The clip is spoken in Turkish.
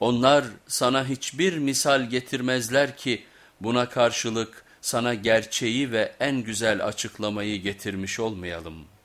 Onlar sana hiçbir misal getirmezler ki buna karşılık sana gerçeği ve en güzel açıklamayı getirmiş olmayalım.''